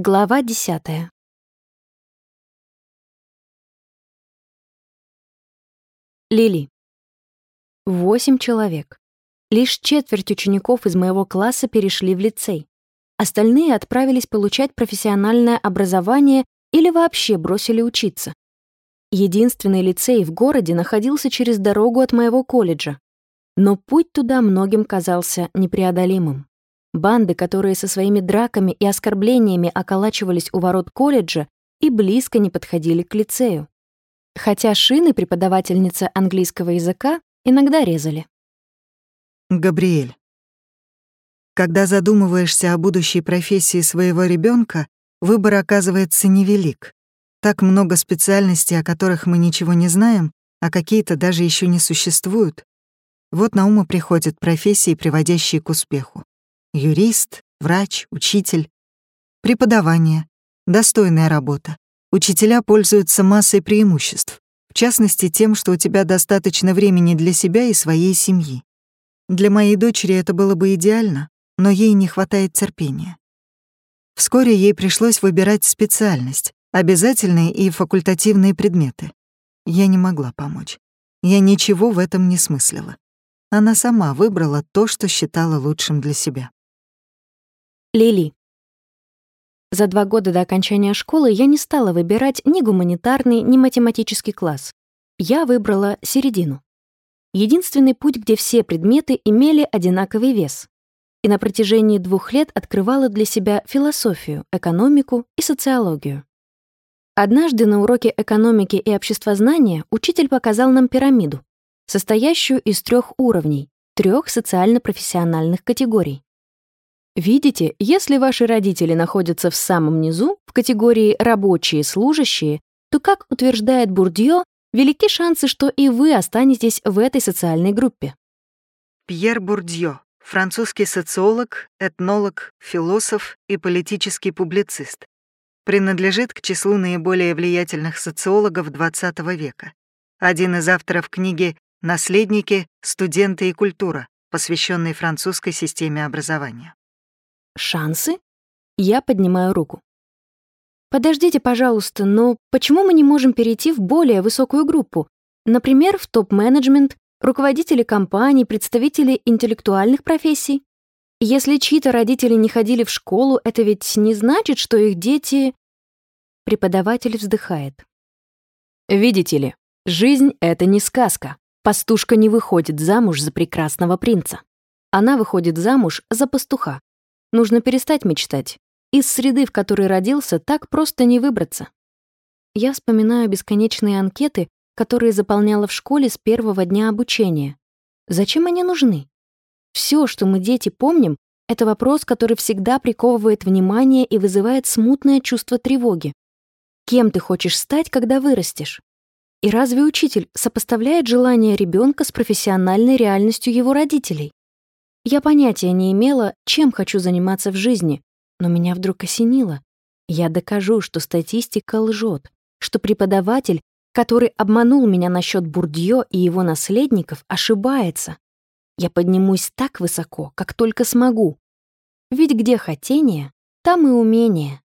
Глава десятая. Лили. Восемь человек. Лишь четверть учеников из моего класса перешли в лицей. Остальные отправились получать профессиональное образование или вообще бросили учиться. Единственный лицей в городе находился через дорогу от моего колледжа. Но путь туда многим казался непреодолимым. Банды, которые со своими драками и оскорблениями околачивались у ворот колледжа, и близко не подходили к лицею. Хотя шины преподавательница английского языка иногда резали. Габриэль. Когда задумываешься о будущей профессии своего ребенка, выбор оказывается невелик. Так много специальностей, о которых мы ничего не знаем, а какие-то даже еще не существуют. Вот на ум приходят профессии, приводящие к успеху. Юрист, врач, учитель. Преподавание. Достойная работа. Учителя пользуются массой преимуществ. В частности, тем, что у тебя достаточно времени для себя и своей семьи. Для моей дочери это было бы идеально, но ей не хватает терпения. Вскоре ей пришлось выбирать специальность, обязательные и факультативные предметы. Я не могла помочь. Я ничего в этом не смыслила. Она сама выбрала то, что считала лучшим для себя. Лили. За два года до окончания школы я не стала выбирать ни гуманитарный, ни математический класс. Я выбрала середину. Единственный путь, где все предметы имели одинаковый вес. И на протяжении двух лет открывала для себя философию, экономику и социологию. Однажды на уроке экономики и обществознания учитель показал нам пирамиду, состоящую из трех уровней, трех социально-профессиональных категорий. Видите, если ваши родители находятся в самом низу, в категории «рабочие», «служащие», то, как утверждает Бурдье, велики шансы, что и вы останетесь в этой социальной группе. Пьер Бурдье, французский социолог, этнолог, философ и политический публицист. Принадлежит к числу наиболее влиятельных социологов XX века. Один из авторов книги «Наследники, студенты и культура», посвященной французской системе образования. Шансы? Я поднимаю руку. Подождите, пожалуйста, но почему мы не можем перейти в более высокую группу? Например, в топ-менеджмент, руководители компаний, представители интеллектуальных профессий? Если чьи-то родители не ходили в школу, это ведь не значит, что их дети... Преподаватель вздыхает. Видите ли, жизнь — это не сказка. Пастушка не выходит замуж за прекрасного принца. Она выходит замуж за пастуха. Нужно перестать мечтать. Из среды, в которой родился, так просто не выбраться. Я вспоминаю бесконечные анкеты, которые заполняла в школе с первого дня обучения. Зачем они нужны? Все, что мы, дети, помним, это вопрос, который всегда приковывает внимание и вызывает смутное чувство тревоги. Кем ты хочешь стать, когда вырастешь? И разве учитель сопоставляет желание ребенка с профессиональной реальностью его родителей? Я понятия не имела, чем хочу заниматься в жизни, но меня вдруг осенило. Я докажу, что статистика лжет, что преподаватель, который обманул меня насчет Бурдье и его наследников, ошибается. Я поднимусь так высоко, как только смогу. Ведь где хотение, там и умение.